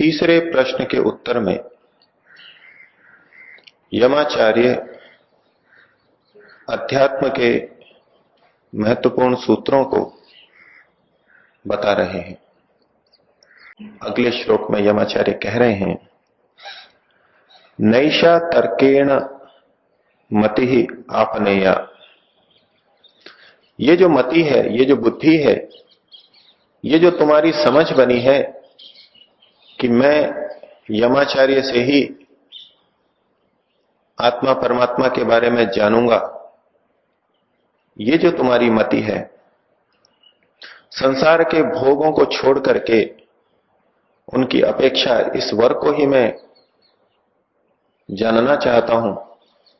तीसरे प्रश्न के उत्तर में, यमाचार्य अध्यात्म के महत्वपूर्ण सूत्रों को बता रहे हैं। अगले श्लोक में यमाचार्य कह रहे हैं नैशा तर्केण मति ही आपनेया। ये जो मति है, ये जो बुद्धि है, ये जो तुम्हारी समझ बनी है कि मैं यमाचार्य से ही आत्मा परमात्मा के बारे में जानूँगा। ये जो तुम्हारी मति है, संसार के भोगों को छोड़ करके उनकी अपेक्षा इस वर को ही मैं जानना चाहता हूँ,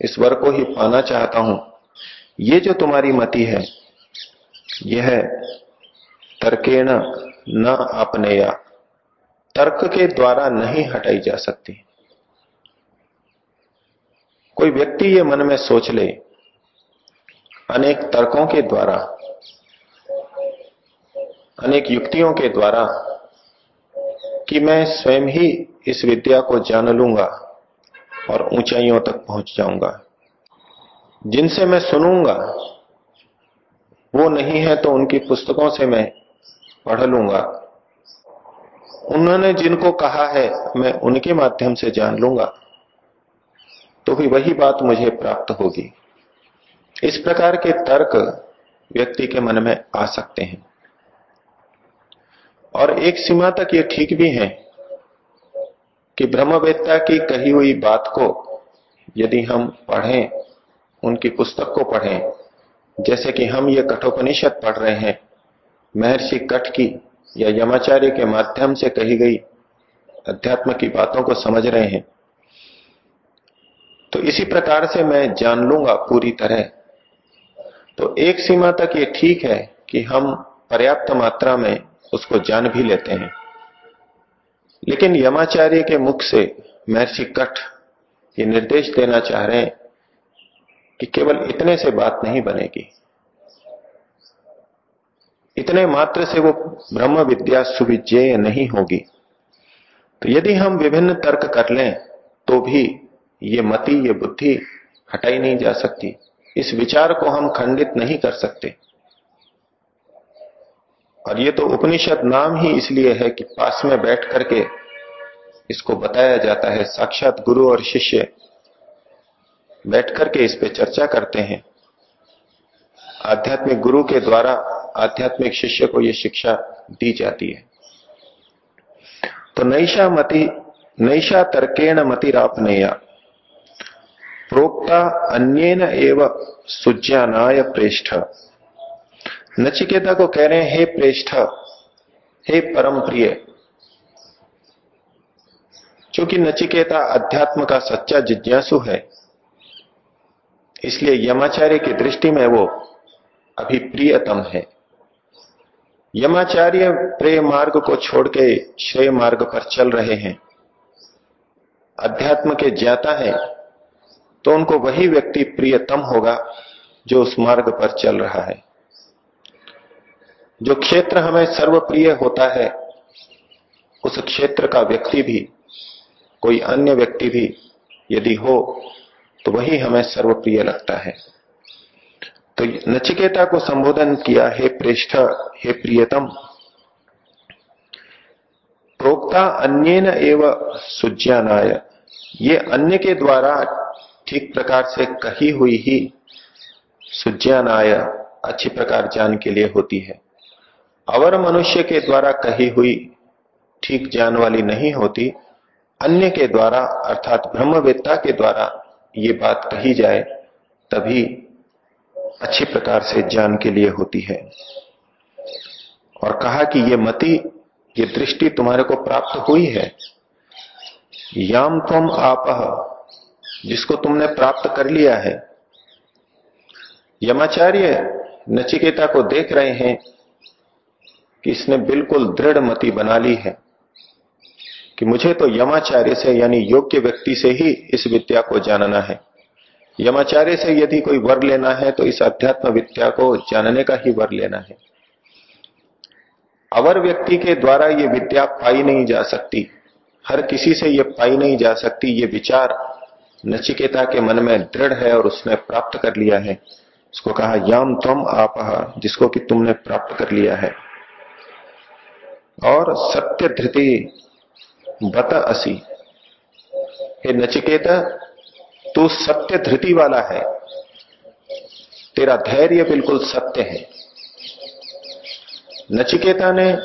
इस वर को ही पाना चाहता हूँ। ये जो तुम्हारी मति है, यह तर्केण न अपनेया तर्क के द्वारा नहीं हटाई जा सकती। कोई व्यक्ति ये मन में सोच ले, अनेक तर्कों के द्वारा, अनेक युक्तियों के द्वारा कि मैं स्वयं ही इस विद्या को जान लूँगा और ऊंचाइयों तक पहुँच जाऊँगा। जिनसे मैं सुनूँगा, वो नहीं है तो उनकी पुस्तकों से मैं पढ़ लूँगा। उन्होंने जिनको कहा है, मैं उनके माध्यम से जान लूँगा। तो भी वही बात मुझे प्राप्त होगी। इस प्रकार के तर्क व्यक्ति के मन में आ सकते हैं। और एक सीमा तक ये ठीक भी है कि ब्रह्मवेत्ता की कही हुई बात को यदि हम पढ़ें, उनकी पुस्तक को पढ़ें, जैसे कि हम ये कठोपनिषद पढ़ रहे हैं, महर्षि कठ की या यमाचार्य के माध्यम से कही गई अध्यात्म की बातों को समझ रहे हैं। तो इसी प्रकार से मैं जान लूँगा पूरी तरह। तो एक सीमा तक ये ठीक है कि हम पर्याप्त मात्रा में उसको जान भी लेते हैं। लेकिन यमाचार्य के मुख से महर्षि कठ ये निर्देश देना चाह रहे हैं कि केवल इतने से बात नहीं बनेगी। इतने मात्र से वो ब्रह्म विद्या सुविजय नहीं होगी। तो यदि हम विभिन्न तर्क कर लें तो भी ये मति, ये बुद्धि हटाई नहीं जा सकती। इस विचार को हम खंडित नहीं कर सकते। और ये तो उपनिषद नाम ही इसलिए है कि पास में बैठ करके इसको बताया जाता है। साक्षात गुरु और शिष्य बैठ करके इस पे चर्चा करते हैं। आध्यात्मिक गुरु के द्वारा आध्यात्मिक शिष्य को यह शिक्षा दी जाती है। तो नैशा मति नैशा तर्केण मति मतिरापनेया प्रोक्ता अन्यन एव सुज्ञानाय प्रेष्ठ। नचिकेता को कह रहे हैं, हे प्रेष्ठ, हे परम प्रिय क्योंकि नचिकेता अध्यात्म का सच्चा जिज्ञासु है, इसलिए यमाचार्य की दृष्टि में वो अभी प्रियतम है। यमाचार्य प्रेय मार्ग को छोड़ के श्रेय मार्ग पर चल रहे हैं। अध्यात्म के ज्ञाता है तो उनको वही व्यक्ति प्रियतम होगा जो उस मार्ग पर चल रहा है। जो क्षेत्र हमें सर्वप्रिय होता है, उस क्षेत्र का व्यक्ति भी, कोई अन्य व्यक्ति भी यदि हो तो वही हमें सर्वप्रिय लगता है। तो नचिकेता को संबोधन किया, हे प्रेष्ठ, हे प्रियतम, प्रोक्ता अन्य एव सुज्ञानाय। ये अन्य के द्वारा ठीक प्रकार से कही हुई ही सुज्ञानाय अच्छी प्रकार जान के लिए होती है। अवर मनुष्य के द्वारा कही हुई ठीक जान वाली नहीं होती। अन्य के द्वारा, अर्थात ब्रह्मवेत्ता के द्वारा ये बात कही जाए, तभी अच्छी प्रकार से ज्ञान के लिए होती है। और कहा कि ये मति, ये दृष्टि तुम्हारे को प्राप्त हुई है। याम तुम आप, जिसको तुमने प्राप्त कर लिया है। यमाचार्य नचिकेता को देख रहे हैं कि इसने बिल्कुल दृढ़ मति बना ली है कि मुझे तो यमाचार्य से यानी योग्य व्यक्ति से ही इस विद्या को जानना है। यमाचार्य से यदि कोई वर लेना है तो इस अध्यात्म विद्या को जानने का ही वर लेना है। अवर व्यक्ति के द्वारा ये विद्या पाई नहीं जा सकती। हर किसी से ये पाई नहीं जा सकती। ये विचार नचिकेता के मन में दृढ़ है और उसने प्राप्त कर लिया है। उसको कहा, यम तुम आप जिसको कि तुमने प्राप्त कर लिया है। और सत्य धृति बत असी। हे नचिकेता तू सत्य धृति वाला है। तेरा धैर्य बिल्कुल सत्य है। नचिकेता ने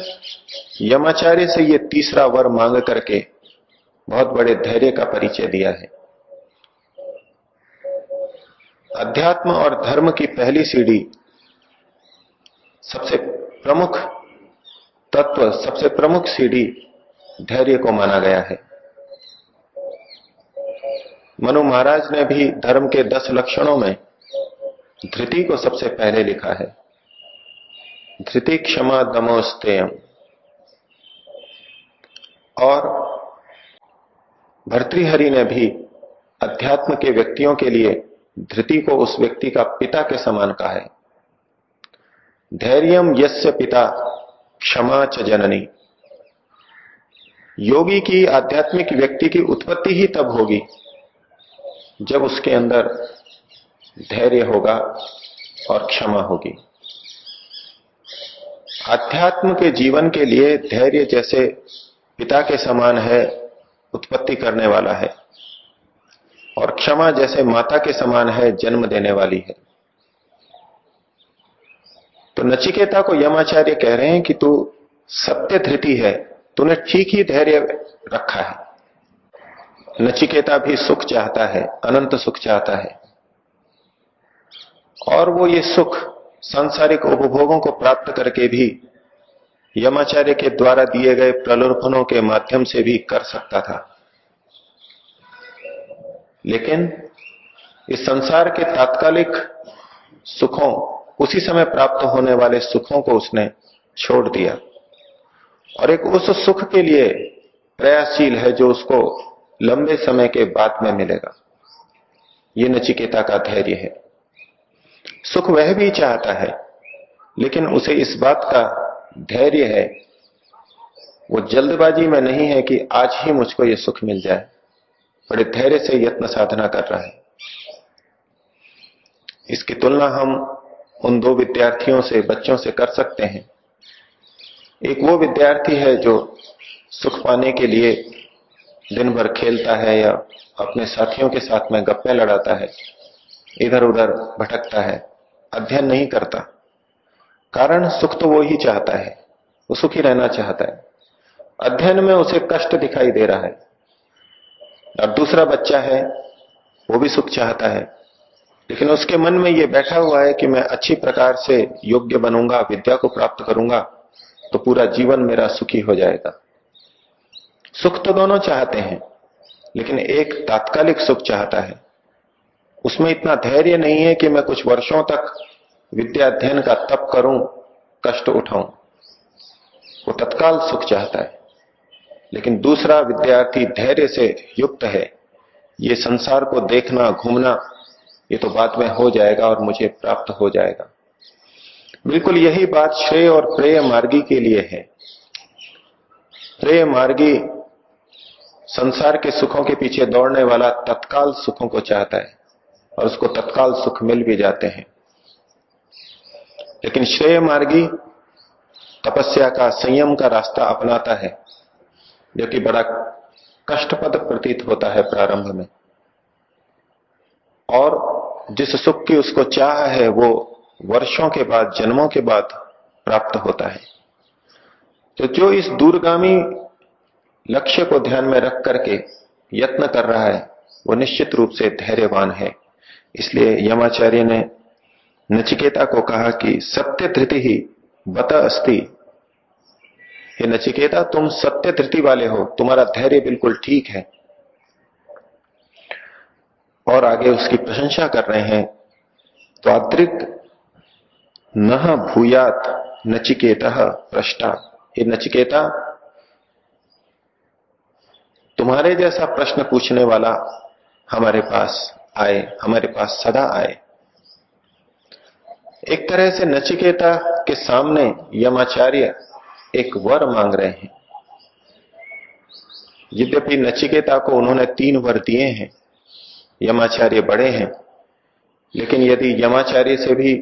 यमाचार्य से यह तीसरा वर मांग करके बहुत बड़े धैर्य का परिचय दिया है। अध्यात्म और धर्म की पहली सीढ़ी सबसे प्रमुख तत्व, सबसे प्रमुख सीढ़ी धैर्य को माना गया है। मनु महाराज ने भी धर्म के दस लक्षणों में धृति को सबसे पहले लिखा है। धृति क्षमा दमोस्तेयम। और भर्तृहरि ने भी अध्यात्म के व्यक्तियों के लिए धृति को उस व्यक्ति का पिता के समान कहा है। धैर्यम यस्य पिता क्षमा च जननी। योगी की आध्यात्मिक व्यक्ति की उत्पत्ति ही तब होगी जब उसके अंदर धैर्य होगा और क्षमा होगी। अध्यात्म के जीवन के लिए धैर्य जैसे पिता के समान है, उत्पत्ति करने वाला है। और क्षमा जैसे माता के समान है, जन्म देने वाली है। तो नचिकेता को यमाचार्य कह रहे हैं कि तू सत्य धृति है, तूने ठीक ही धैर्य रखा है। नचिकेता भी सुख चाहता है, अनंत सुख चाहता है। और वो ये सुख सांसारिक उपभोगों को प्राप्त करके भी यमाचार्य के द्वारा दिए गए प्रलोभनों के माध्यम से भी कर सकता था। लेकिन इस संसार के तात्कालिक सुखों, उसी समय प्राप्त होने वाले सुखों को उसने छोड़ दिया। और एक उस सुख के लिए प्रयासशील है जो उसको लंबे समय के बाद में मिलेगा। ये नचिकेता का धैर्य है। सुख वह भी चाहता है, लेकिन उसे इस बात का धैर्य है, वो जल्दबाजी में नहीं है कि आज ही मुझको ये सुख मिल जाए, बड़े धैर्य से यत्न साधना कर रहा है। इसकी तुलना हम उन दो विद्यार्थियों से, बच्चों से कर सकते हैं। एक वो विद्यार्थी है जो सुख पाने के लिए दिन भर खेलता है या अपने साथियों के साथ में गप्पे लड़ाता है इधर उधर भटकता है, अध्ययन नहीं करता। कारण सुख तो वो ही चाहता है, वो सुखी रहना चाहता है। अध्ययन में उसे कष्ट दिखाई दे रहा है। और दूसरा बच्चा है, वो भी सुख चाहता है। लेकिन उसके मन में ये बैठा हुआ है कि मैं अच्छी प्रकार से योग्य बनूँगा, विद्या को प्राप्त करूँगा तो पूरा जीवन मेरा सुखी हो जाएगा। सुख तो दोनों चाहते हैं, लेकिन एक तात्कालिक सुख चाहता है। उसमें इतना धैर्य नहीं है कि मैं कुछ वर्षों तक विद्या अध्ययन का तप करूँ, कष्ट उठाऊं। वो तत्काल सुख चाहता है। लेकिन दूसरा विद्यार्थी धैर्य से युक्त है। ये संसार को देखना, घूमना, ये तो बाद में हो जाएगा और मुझे प्राप्त हो जाएगा। बिल्कुल यही बात श्रेय और प्रेय मार्गी के लिए है। प्रेय मार्गी संसार के सुखों के पीछे दौड़ने वाला तत्काल सुखों को चाहता है और उसको तत्काल सुख मिल भी जाते हैं। लेकिन श्रेय मार्गी तपस्या का संयम का रास्ता अपनाता है, जो कि बड़ा कष्टपद प्रतीत होता है प्रारंभ में। और जिस सुख की उसको चाह है, वो वर्षों के बाद, जन्मों के बाद प्राप्त होता है। तो जो इस दूरगामी लक्ष्य को ध्यान में रख करके यत्न कर रहा है, वो निश्चित रूप से धैर्यवान है। इसलिए यमाचार्य ने नचिकेता को कहा कि सत्य धृति ही बत अस्ति। हे नचिकेता, तुम सत्य धृति वाले हो, तुम्हारा धैर्य बिल्कुल ठीक है। और आगे उसकी प्रशंसा कर रहे हैं तो अतिरिक्त न भूयात नचिकेता प्रष्टा ये नचिकेता तुम्हारे जैसा प्रश्न पूछने वाला हमारे पास आए, हमारे पास सदा आए। एक तरह से नचिकेता के सामने यमाचार्य एक वर मांग रहे हैं। यद्यपि नचिकेता को उन्होंने तीन वर दिए हैं, यमाचार्य बड़े हैं, लेकिन यदि यमाचार्य से भी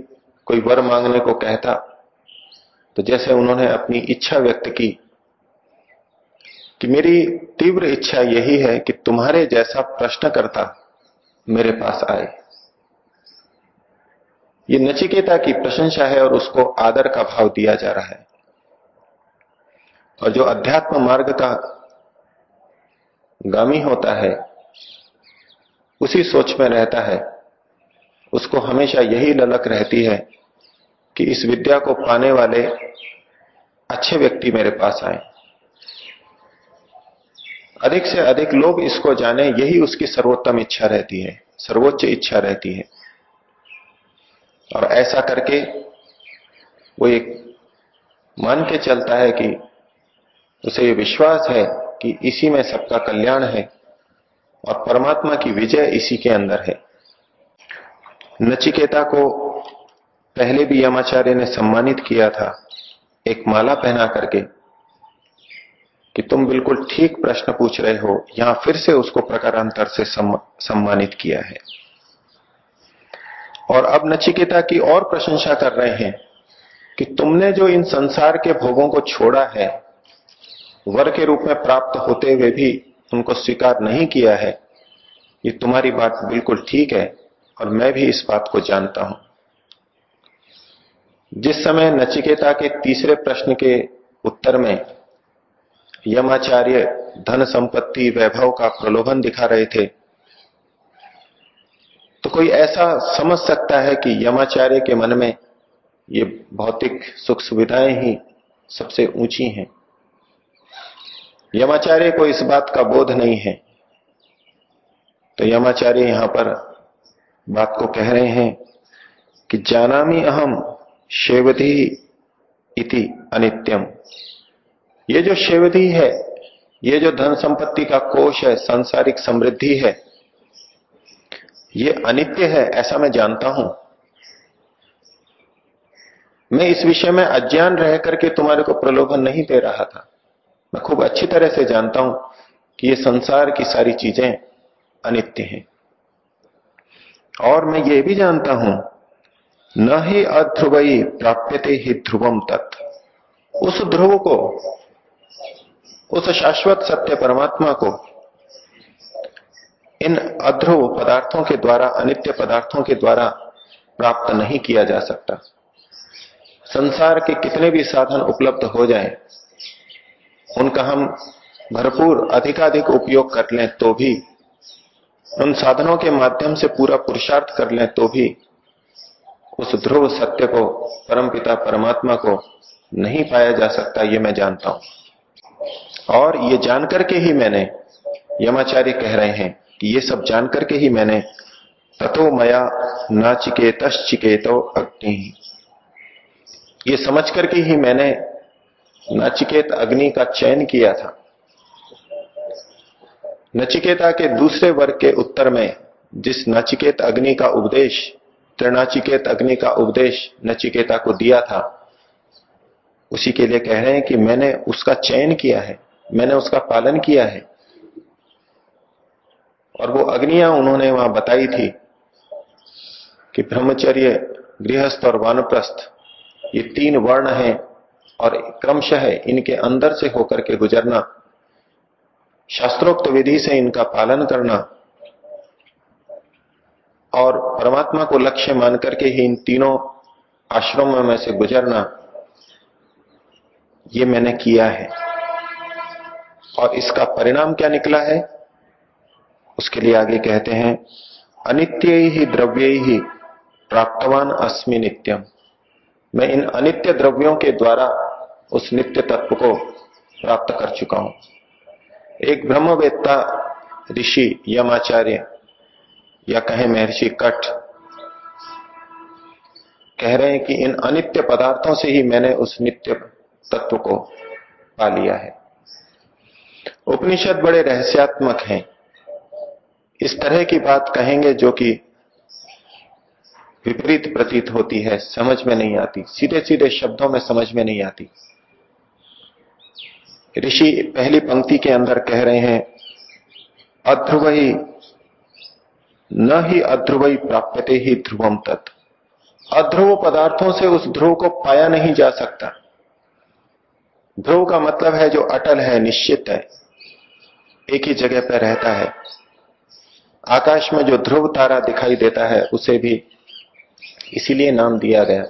कोई वर मांगने को कहता तो जैसे उन्होंने अपनी इच्छा व्यक्त की कि मेरी तीव्र इच्छा यही है कि तुम्हारे जैसा प्रश्नकर्ता मेरे पास आए। ये नचिकेता की प्रशंसा है और उसको आदर का भाव दिया जा रहा है। और जो अध्यात्म मार्ग का गामी होता है, उसी सोच में रहता है। उसको हमेशा यही ललक रहती है कि इस विद्या को पाने वाले अच्छे व्यक्ति मेरे पास आए। अधिक से अधिक लोग इसको जाने, यही उसकी सर्वोत्तम इच्छा रहती है, सर्वोच्च इच्छा रहती है। और ऐसा करके वो एक मान के चलता है कि उसे ये विश्वास है कि इसी में सबका कल्याण है और परमात्मा की विजय इसी के अंदर है। नचिकेता को पहले भी यमाचार्य ने सम्मानित किया था, एक माला पहना करके। कि तुम बिल्कुल ठीक प्रश्न पूछ रहे हो यहाँ फिर से उसको प्रकारांतर से सम्मानित किया है। और अब नचिकेता की और प्रशंसा कर रहे हैं कि तुमने जो इन संसार के भोगों को छोड़ा है, वर के रूप में प्राप्त होते हुए भी उनको स्वीकार नहीं किया है, ये तुम्हारी बात बिल्कुल ठीक है और मैं भी इस बात को जानता हूँ। जिस समय नचिकेता के तीसरे प्रश्न के उत्तर में यमाचार्य धन संपत्ति वैभव का प्रलोभन दिखा रहे थे। तो कोई ऐसा समझ सकता है कि यमाचार्य के मन में ये भौतिक सुख सुविधाएँ ही सबसे ऊँची हैं? यमाचार्य को इस बात का बोध नहीं है। तो यमाचार्य यहाँ पर बात को कह रहे हैं कि जानामी अहम शेवधि इति अनित्यम। ये जो शेवधि है, ये जो धन संपत्ति का कोष है, सांसारिक समृद्धि है, ये अनित्य है, ऐसा मैं जानता हूँ। मैं इस विषय में अज्ञान रह करके तुम्हारे को प्रलोभन नहीं दे रहा था। मैं खूब अच्छी तरह से जानता हूँ कि ये संसार की सारी चीज़ें अनित्य हैं। और मैं ये भी जानता हूँ, न ही अध्रुवई प्राप्यते ही ध्रुवम तत्व उस ध्रुव को उस शाश्वत सत्य परमात्मा को इन अध्रुव पदार्थों के द्वारा अनित्य पदार्थों के द्वारा प्राप्त नहीं किया जा सकता। संसार के कितने भी साधन उपलब्ध हो जाएँ, उनका हम भरपूर अधिकाधिक उपयोग कर लें तो भी उन साधनों के माध्यम से पूरा पुरुषार्थ कर लें तो भी उस ध्रुव सत्य को परमपिता परमात्मा को नहीं पाया जा सकता ये मैं जानता हूँ। और ये जानकर के ही मैंने यमाचार्य कह रहे हैं कि ये सब जानकर के ही मैंने तथो मया नाचिकेत चिकेतो अग्नि। ये समझ करके ही मैंने नाचिकेत अग्नि का चयन किया था। नचिकेता के दूसरे वर्ग के उत्तर में जिस नचिकेत अग्नि का उपदेश त्रिनाचिकेत अग्नि का उपदेश नचिकेता को दिया था, उसी के लिए कह रहे हैं कि मैंने उसका चयन किया है। मैंने उसका पालन किया है। और वो अग्नियाँ उन्होंने वहाँ बताई थी कि ब्रह्मचर्य, गृहस्थ और वानप्रस्थ, ये तीन वर्ण हैं और क्रमशः इनके अंदर से होकर के गुजरना, शास्त्रोक्त विधि से इनका पालन करना और परमात्मा को लक्ष्य मान करके ही इन तीनों आश्रमों में से गुजरना, ये मैंने किया है। और इसका परिणाम क्या निकला है? उसके लिए आगे कहते हैं, अनित्य ही द्रव्य ही प्राप्तवान अस्मि नित्यम। मैं इन अनित्य द्रव्यों के द्वारा उस नित्य तत्व को प्राप्त कर चुका हूँ। एक ब्रह्मवेत्ता ऋषि यमाचार्य या कहें महर्षि कठ कह रहे हैं कि इन अनित्य पदार्थों से ही मैंने उस नित्य तत्व को पा लिया है। उपनिषद बड़े रहस्यात्मक हैं। इस तरह की बात कहेंगे जो कि विपरीत प्रतीत होती है, समझ में नहीं आती। सीधे सीधे शब्दों में समझ में नहीं आती। ऋषि पहली पंक्ति के अंदर कह रहे हैं अध्रुव ही न ही अध्रुव ही प्राप्यते ही ध्रुवम तत्। अध्रुव पदार्थों से उस ध्रुव को पाया नहीं जा सकता। ध्रुव का मतलब है जो अटल है, निश्चित है। एक ही जगह पर रहता है। आकाश में जो ध्रुव तारा दिखाई देता है, उसे भी इसीलिए नाम दिया गया।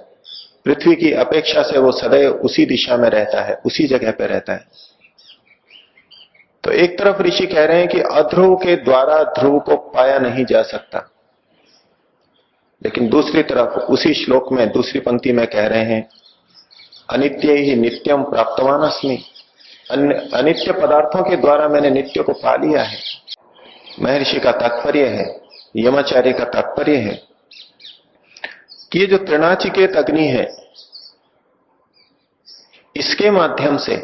पृथ्वी की अपेक्षा से वो सदैव उसी दिशा में रहता है, उसी जगह पर रहता है। तो एक तरफ़ ऋषि कह रहे हैं कि अध्रुव के द्वारा ध्रुव को पाया नहीं जा सकता। लेकिन दूसरी तरफ़, उसी श्लोक में, दूसरी पंक्ति में कह रहे हैं, अनित्य ही नित्यम प्राप्तवान अस्मी अनित्य पदार्थों के द्वारा मैंने नित्य को पा लिया है। महर्षि का तात्पर्य है, यमाचार्य का तात्पर्य है कि ये जो त्रिनाचिकेत अग्नि है, इसके माध्यम से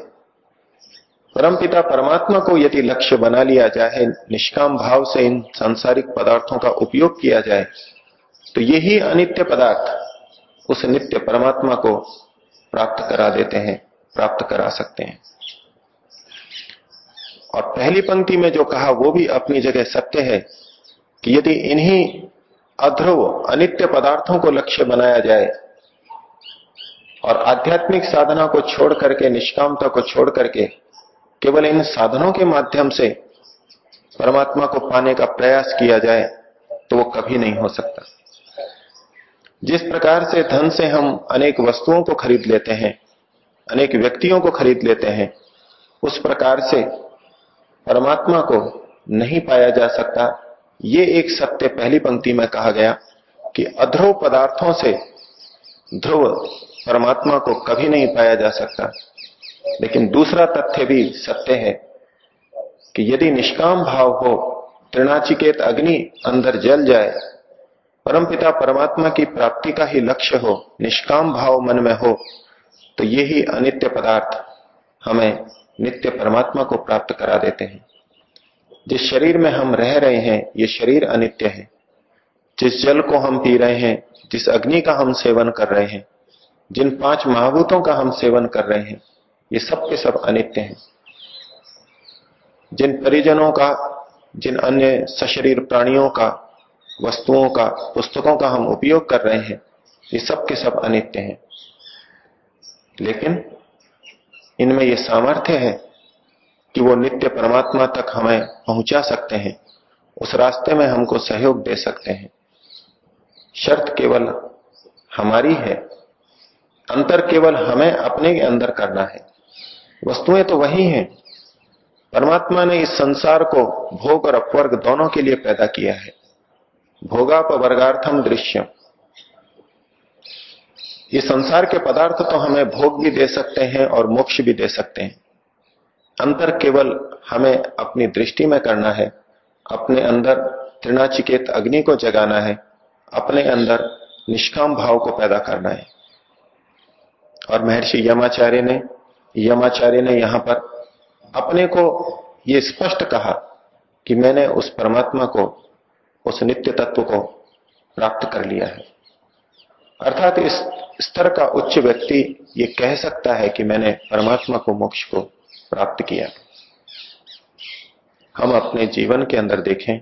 परमपिता परमात्मा को यदि लक्ष्य बना लिया जाए, निष्काम भाव से इन सांसारिक पदार्थों का उपयोग किया जाए तो यही अनित्य पदार्थ उस नित्य परमात्मा को प्राप्त करा देते हैं, प्राप्त करा सकते हैं। और पहली पंक्ति में जो कहा, वो भी अपनी जगह सत्य है कि यदि इन्हीं अध्रुव अनित्य पदार्थों को लक्ष्य बनाया जाए और आध्यात्मिक साधना को छोड़ करके, निष्कामता को छोड़ करके केवल इन साधनों के माध्यम से परमात्मा को पाने का प्रयास किया जाए तो वो कभी नहीं हो सकता। जिस प्रकार से धन से हम अनेक वस्तुओं को खरीद लेते हैं, अनेक व्यक्तियों को खरीद लेते हैं, उस प्रकार से परमात्मा को नहीं पाया जा सकता। ये एक सत्य पहली पंक्ति में कहा गया कि अध्रुव पदार्थों से ध्रुव परमात्मा को कभी नहीं पाया जा सकता। लेकिन दूसरा तथ्य भी सत्य है कि यदि निष्काम भाव हो, त्रिनाचिकेत अग्नि अंदर जल जाए, परमपिता परमात्मा की प्राप्ति का ही लक्ष्य हो, निष्काम भाव मन में हो तो ये ही अनित्य पदार्थ हमें नित्य परमात्मा को प्राप्त करा देते हैं। जिस शरीर में हम रह रहे हैं, ये शरीर अनित्य है। जिस जल को हम पी रहे हैं, जिस अग्नि का हम सेवन कर रहे हैं, जिन पाँच महाभूतों का हम सेवन कर रहे हैं, ये सब के सब अनित्य हैं। जिन परिजनों का, जिन अन्य सशरीर प्राणियों का, वस्तुओं का, पुस्तकों का हम उपयोग कर रहे हैं, ये सब के सब अनित्य हैं। लेकिन इनमें यह सामर्थ्य है कि वो नित्य परमात्मा तक हमें पहुँचा सकते हैं। उस रास्ते में हमको सहयोग दे सकते हैं। शर्त केवल हमारी है। अंतर केवल हमें अपने के अंदर करना है। वस्तुएँ तो वही हैं। परमात्मा ने इस संसार को भोग और अपवर्ग दोनों के लिए पैदा किया है। भोगापवर्गार्थम दृश्यम। ये संसार के पदार्थ तो हमें भोग भी दे सकते हैं और मोक्ष भी दे सकते हैं। अंतर केवल हमें अपनी दृष्टि में करना है, अपने अंदर त्रिनाचिकेत अग्नि को जगाना है, अपने अंदर निष्काम भाव को पैदा करना है। और महर्षि यमाचार्य ने यमाचार्य ने यहाँ पर अपने को ये स्पष्ट कहा कि मैंने उस परमात्मा को, उस नित्य तत्व को प्राप्त कर लिया है। अर्थात इस स्तर का उच्च व्यक्ति ये कह सकता है कि मैंने परमात्मा को मोक्ष को प्राप्त किया। हम अपने जीवन के अंदर देखें